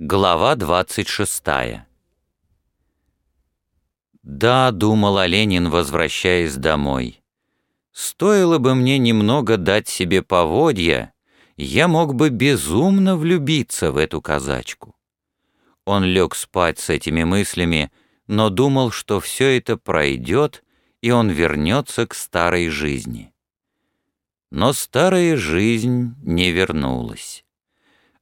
Глава 26 «Да», — думал Оленин, возвращаясь домой, — «стоило бы мне немного дать себе поводья, я мог бы безумно влюбиться в эту казачку». Он лег спать с этими мыслями, но думал, что все это пройдет, и он вернется к старой жизни. Но старая жизнь не вернулась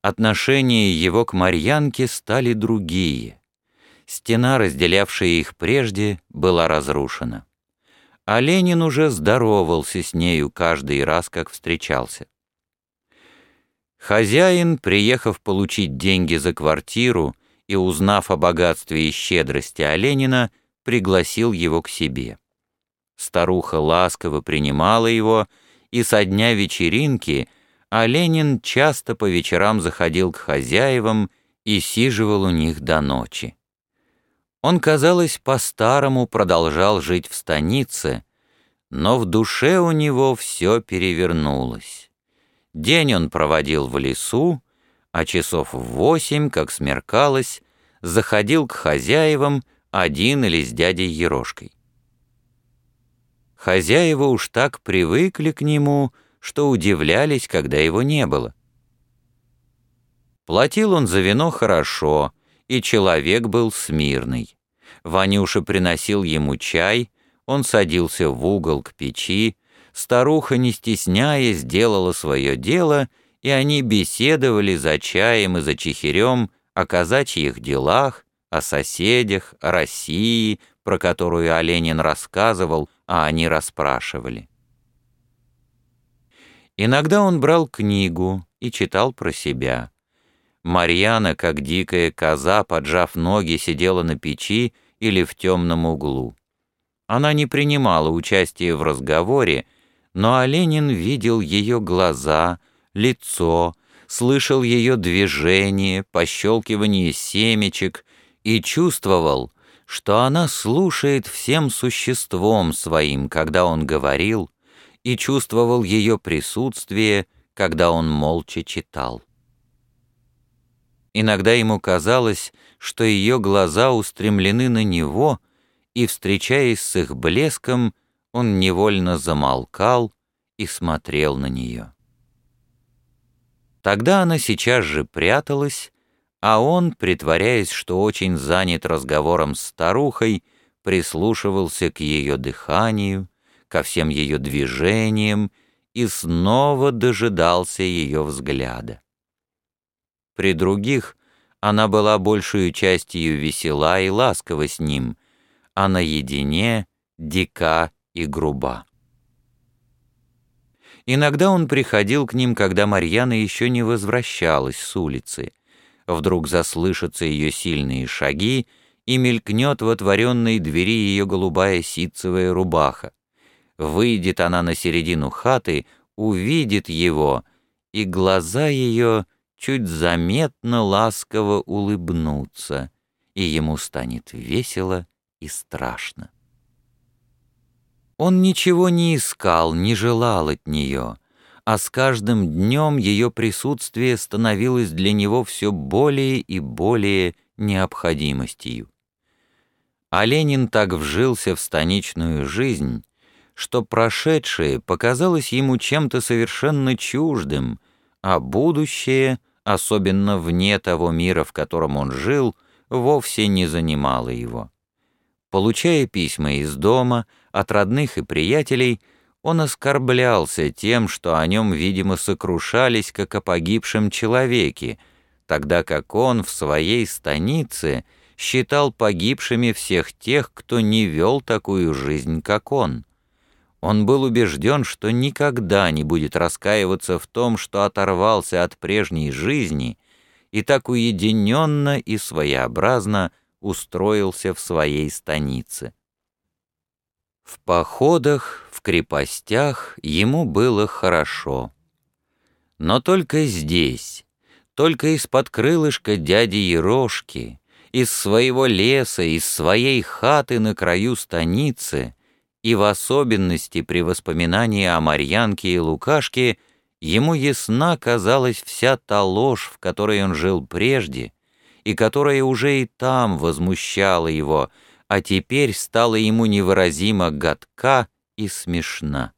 отношения его к Марьянке стали другие. Стена, разделявшая их прежде, была разрушена. А Ленин уже здоровался с нею каждый раз, как встречался. Хозяин, приехав получить деньги за квартиру и узнав о богатстве и щедрости Оленина, пригласил его к себе. Старуха ласково принимала его, и со дня вечеринки а Ленин часто по вечерам заходил к хозяевам и сиживал у них до ночи. Он, казалось, по-старому продолжал жить в станице, но в душе у него все перевернулось. День он проводил в лесу, а часов в восемь, как смеркалось, заходил к хозяевам один или с дядей Ерошкой. Хозяева уж так привыкли к нему, что удивлялись, когда его не было. Платил он за вино хорошо, и человек был смирный. Ванюша приносил ему чай, он садился в угол к печи, старуха, не стесняясь, делала свое дело, и они беседовали за чаем и за чехирем о казачьих делах, о соседях, о России, про которую Оленин рассказывал, а они расспрашивали. Иногда он брал книгу и читал про себя. Марьяна, как дикая коза, поджав ноги, сидела на печи или в темном углу. Она не принимала участия в разговоре, но Оленин видел ее глаза, лицо, слышал ее движение, пощелкивание семечек и чувствовал, что она слушает всем существом своим, когда он говорил, и чувствовал ее присутствие, когда он молча читал. Иногда ему казалось, что ее глаза устремлены на него, и, встречаясь с их блеском, он невольно замолкал и смотрел на нее. Тогда она сейчас же пряталась, а он, притворяясь, что очень занят разговором с старухой, прислушивался к ее дыханию, ко всем ее движениям и снова дожидался ее взгляда. При других она была большую частью весела и ласкова с ним, а наедине дика и груба. Иногда он приходил к ним, когда Марьяна еще не возвращалась с улицы. Вдруг заслышатся ее сильные шаги, и мелькнет в отворенной двери ее голубая ситцевая рубаха. Выйдет она на середину хаты, увидит его, и глаза ее чуть заметно ласково улыбнутся, и ему станет весело и страшно. Он ничего не искал, не желал от нее, а с каждым днем ее присутствие становилось для него все более и более необходимостью. А Ленин так вжился в станичную жизнь, что прошедшее показалось ему чем-то совершенно чуждым, а будущее, особенно вне того мира, в котором он жил, вовсе не занимало его. Получая письма из дома, от родных и приятелей, он оскорблялся тем, что о нем, видимо, сокрушались, как о погибшем человеке, тогда как он в своей станице считал погибшими всех тех, кто не вел такую жизнь, как он. Он был убежден, что никогда не будет раскаиваться в том, что оторвался от прежней жизни и так уединенно и своеобразно устроился в своей станице. В походах, в крепостях ему было хорошо. Но только здесь, только из-под крылышка дяди Ерошки, из своего леса, из своей хаты на краю станицы — и в особенности при воспоминании о Марьянке и Лукашке ему ясна казалась вся та ложь, в которой он жил прежде, и которая уже и там возмущала его, а теперь стала ему невыразимо гадка и смешна.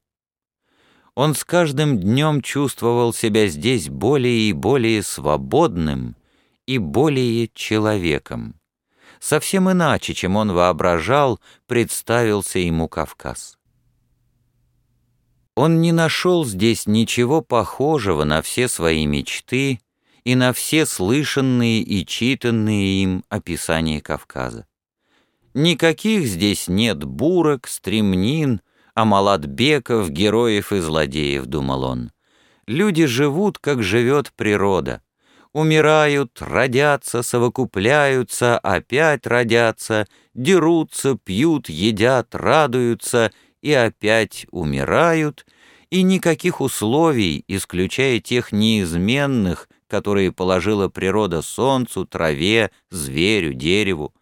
Он с каждым днем чувствовал себя здесь более и более свободным и более человеком. Совсем иначе, чем он воображал, представился ему Кавказ. Он не нашел здесь ничего похожего на все свои мечты и на все слышанные и читанные им описания Кавказа. Никаких здесь нет бурок, стремнин, амаладбеков, героев и злодеев, думал он. Люди живут, как живет природа. Умирают, родятся, совокупляются, опять родятся, дерутся, пьют, едят, радуются и опять умирают, и никаких условий, исключая тех неизменных, которые положила природа солнцу, траве, зверю, дереву,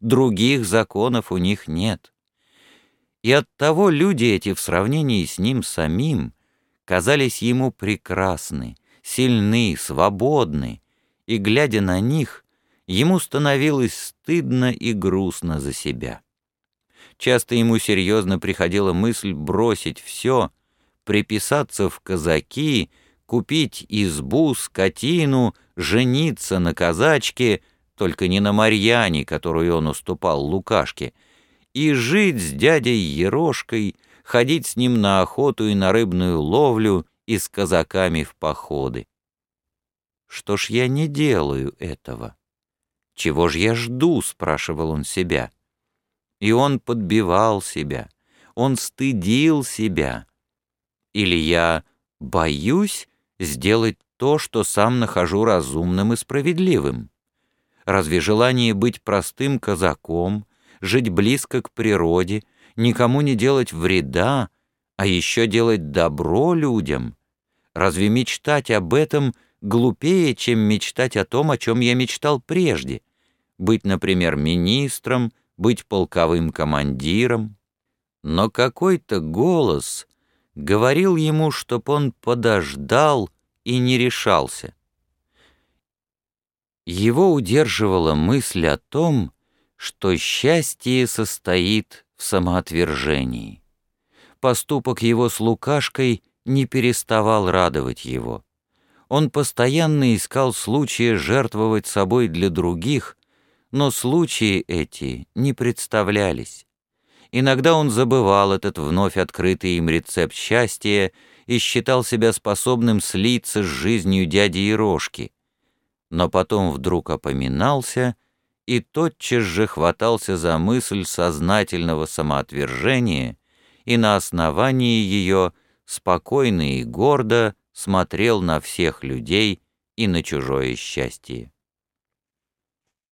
других законов у них нет. И оттого люди эти в сравнении с ним самим казались ему прекрасны, сильны, свободны, и, глядя на них, ему становилось стыдно и грустно за себя. Часто ему серьезно приходила мысль бросить все, приписаться в казаки, купить избу, скотину, жениться на казачке, только не на Марьяне, которую он уступал Лукашке, и жить с дядей Ерошкой, ходить с ним на охоту и на рыбную ловлю и с казаками в походы. Что ж я не делаю этого? Чего ж я жду, спрашивал он себя. И он подбивал себя, он стыдил себя. Или я боюсь сделать то, что сам нахожу разумным и справедливым? Разве желание быть простым казаком, жить близко к природе, никому не делать вреда, а еще делать добро людям. Разве мечтать об этом глупее, чем мечтать о том, о чем я мечтал прежде? Быть, например, министром, быть полковым командиром. Но какой-то голос говорил ему, чтоб он подождал и не решался. Его удерживала мысль о том, что счастье состоит в самоотвержении. Поступок его с Лукашкой не переставал радовать его. Он постоянно искал случая жертвовать собой для других, но случаи эти не представлялись. Иногда он забывал этот вновь открытый им рецепт счастья и считал себя способным слиться с жизнью дяди Ерошки. Но потом вдруг опоминался и тотчас же хватался за мысль сознательного самоотвержения и на основании ее спокойно и гордо смотрел на всех людей и на чужое счастье.